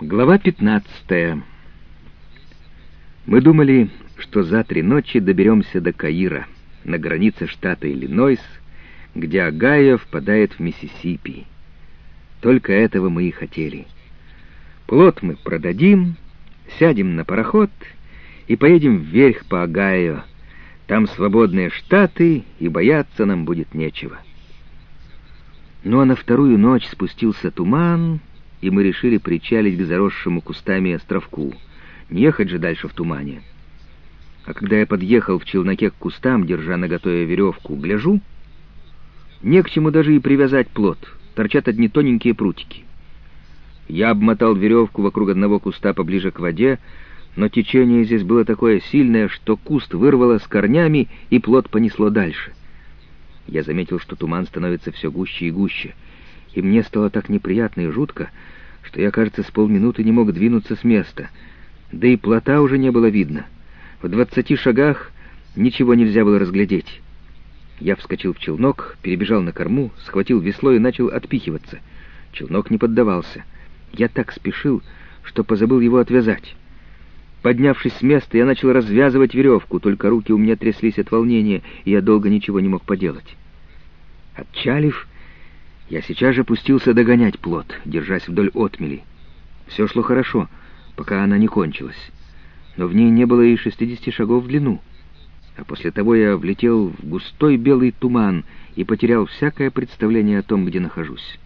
Глава 15 Мы думали, что за три ночи доберемся до Каира, на границе штата Иллинойс, где Огайо впадает в Миссисипи. Только этого мы и хотели. Плод мы продадим, сядем на пароход и поедем вверх по Огайо. Там свободные штаты, и бояться нам будет нечего. Ну а на вторую ночь спустился туман, и мы решили причалить к заросшему кустами островку. Не ехать же дальше в тумане. А когда я подъехал в челноке к кустам, держа наготове веревку, гляжу, не к чему даже и привязать плод, торчат одни тоненькие прутики. Я обмотал веревку вокруг одного куста поближе к воде, но течение здесь было такое сильное, что куст вырвало с корнями, и плод понесло дальше. Я заметил, что туман становится все гуще и гуще — и мне стало так неприятно и жутко, что я, кажется, с полминуты не мог двинуться с места. Да и плота уже не было видно. В двадцати шагах ничего нельзя было разглядеть. Я вскочил в челнок, перебежал на корму, схватил весло и начал отпихиваться. Челнок не поддавался. Я так спешил, что позабыл его отвязать. Поднявшись с места, я начал развязывать веревку, только руки у меня тряслись от волнения, и я долго ничего не мог поделать. Отчалив, я сейчас же пустился догонять плод, держась вдоль отмели. Все шло хорошо, пока она не кончилась. Но в ней не было и шестидесяти шагов в длину. А после того я влетел в густой белый туман и потерял всякое представление о том, где нахожусь.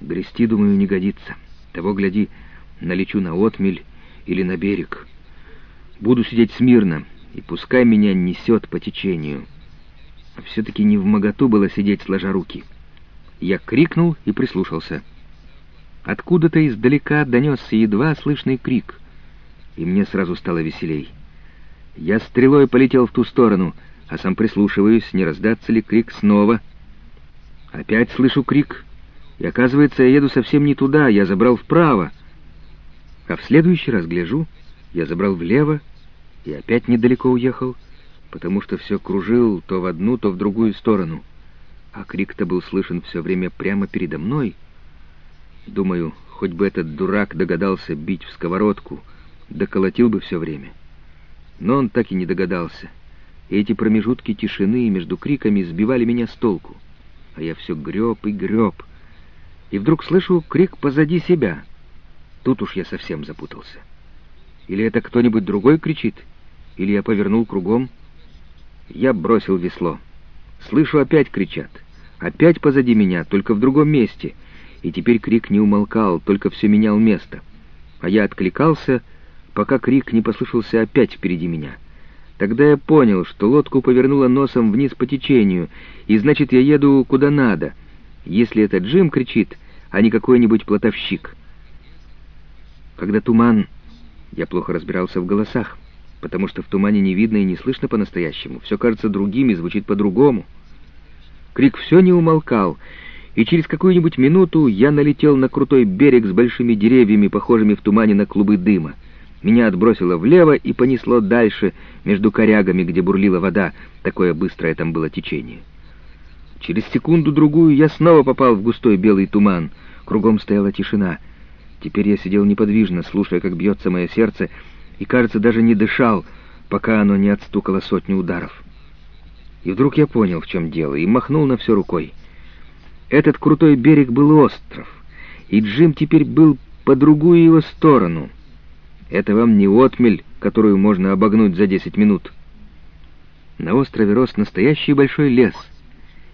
Грести, думаю, не годится. Того, гляди, налечу на отмель или на берег. Буду сидеть смирно, и пускай меня несет по течению. А все-таки не в моготу было сидеть сложа руки. Я крикнул и прислушался. Откуда-то издалека донесся едва слышный крик, и мне сразу стало веселей. Я стрелой полетел в ту сторону, а сам прислушиваюсь, не раздаться ли крик снова. Опять слышу крик, и оказывается, я еду совсем не туда, я забрал вправо. А в следующий раз гляжу, я забрал влево, и опять недалеко уехал, потому что все кружил то в одну, то в другую сторону а крик-то был слышен все время прямо передо мной. Думаю, хоть бы этот дурак догадался бить в сковородку, доколотил бы все время. Но он так и не догадался. И эти промежутки тишины между криками сбивали меня с толку. А я все греб и греб. И вдруг слышу крик позади себя. Тут уж я совсем запутался. Или это кто-нибудь другой кричит? Или я повернул кругом? Я бросил весло. Слышу, опять кричат. Опять позади меня, только в другом месте. И теперь крик не умолкал, только все менял место. А я откликался, пока крик не послышался опять впереди меня. Тогда я понял, что лодку повернула носом вниз по течению, и значит, я еду куда надо, если это Джим кричит, а не какой-нибудь плотовщик. Когда туман... Я плохо разбирался в голосах, потому что в тумане не видно и не слышно по-настоящему. Все кажется другим и звучит по-другому. Крик все не умолкал, и через какую-нибудь минуту я налетел на крутой берег с большими деревьями, похожими в тумане на клубы дыма. Меня отбросило влево и понесло дальше, между корягами, где бурлила вода, такое быстрое там было течение. Через секунду-другую я снова попал в густой белый туман. Кругом стояла тишина. Теперь я сидел неподвижно, слушая, как бьется мое сердце, и, кажется, даже не дышал, пока оно не отстукало сотню ударов. И вдруг я понял, в чем дело, и махнул на все рукой. Этот крутой берег был остров, и Джим теперь был по другую его сторону. Это вам не отмель, которую можно обогнуть за десять минут. На острове рос настоящий большой лес,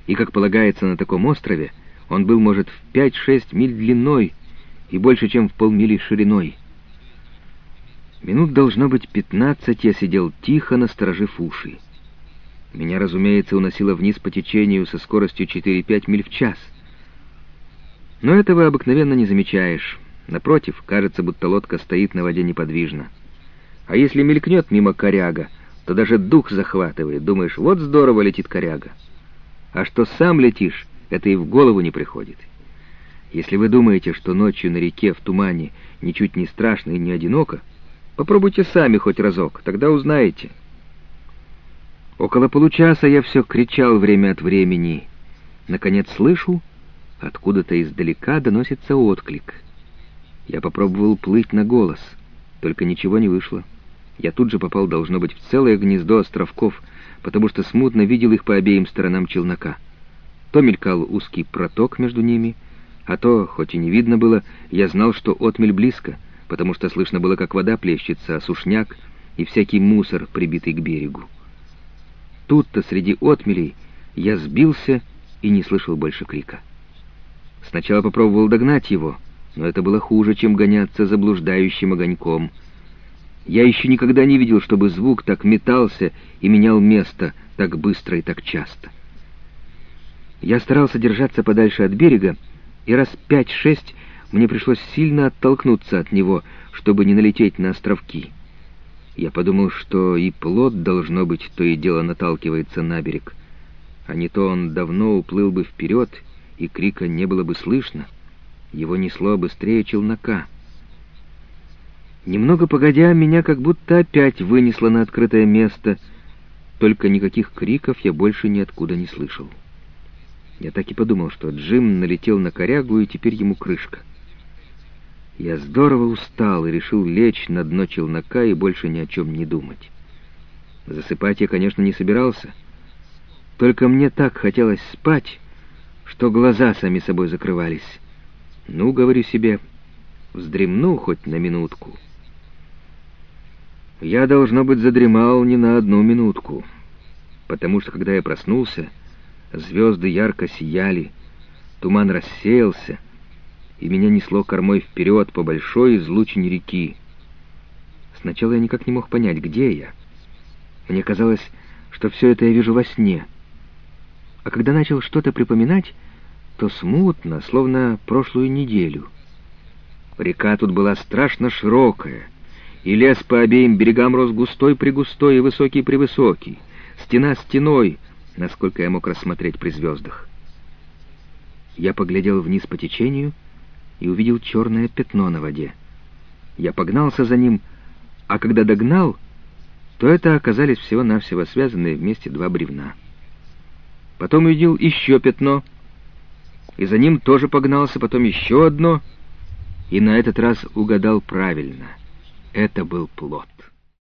и, как полагается на таком острове, он был, может, в пять-шесть миль длиной и больше, чем в полмили шириной. Минут должно быть пятнадцать я сидел тихо, насторожив уши. Меня, разумеется, уносило вниз по течению со скоростью 4-5 миль в час. Но этого обыкновенно не замечаешь. Напротив, кажется, будто лодка стоит на воде неподвижно. А если мелькнет мимо коряга, то даже дух захватывает. Думаешь, вот здорово летит коряга. А что сам летишь, это и в голову не приходит. Если вы думаете, что ночью на реке в тумане ничуть не страшно и не одиноко, попробуйте сами хоть разок, тогда узнаете — Около получаса я все кричал время от времени. Наконец слышу, откуда-то издалека доносится отклик. Я попробовал плыть на голос, только ничего не вышло. Я тут же попал, должно быть, в целое гнездо островков, потому что смутно видел их по обеим сторонам челнока. То мелькал узкий проток между ними, а то, хоть и не видно было, я знал, что отмель близко, потому что слышно было, как вода плещется, а сушняк и всякий мусор, прибитый к берегу. Тут-то среди отмелей я сбился и не слышал больше крика. Сначала попробовал догнать его, но это было хуже, чем гоняться за блуждающим огоньком. Я еще никогда не видел, чтобы звук так метался и менял место так быстро и так часто. Я старался держаться подальше от берега, и раз пять-шесть мне пришлось сильно оттолкнуться от него, чтобы не налететь на островки. Я подумал, что и плод, должно быть, то и дело наталкивается на берег, а не то он давно уплыл бы вперед, и крика не было бы слышно. Его несло быстрее челнока. Немного погодя, меня как будто опять вынесло на открытое место, только никаких криков я больше ниоткуда не слышал. Я так и подумал, что Джим налетел на корягу, и теперь ему крышка. Я здорово устал и решил лечь на дно челнока и больше ни о чем не думать. Засыпать я, конечно, не собирался. Только мне так хотелось спать, что глаза сами собой закрывались. Ну, говорю себе, вздремну хоть на минутку. Я, должно быть, задремал не на одну минутку, потому что, когда я проснулся, звезды ярко сияли, туман рассеялся, и меня несло кормой вперед по большой излучине реки. Сначала я никак не мог понять, где я. Мне казалось, что все это я вижу во сне. А когда начал что-то припоминать, то смутно, словно прошлую неделю. Река тут была страшно широкая, и лес по обеим берегам рос густой-пригустой и высокий-превысокий, стена стеной, насколько я мог рассмотреть при звездах. Я поглядел вниз по течению — и увидел черное пятно на воде. Я погнался за ним, а когда догнал, то это оказались всего-навсего связанные вместе два бревна. Потом увидел еще пятно, и за ним тоже погнался, потом еще одно, и на этот раз угадал правильно. Это был плод.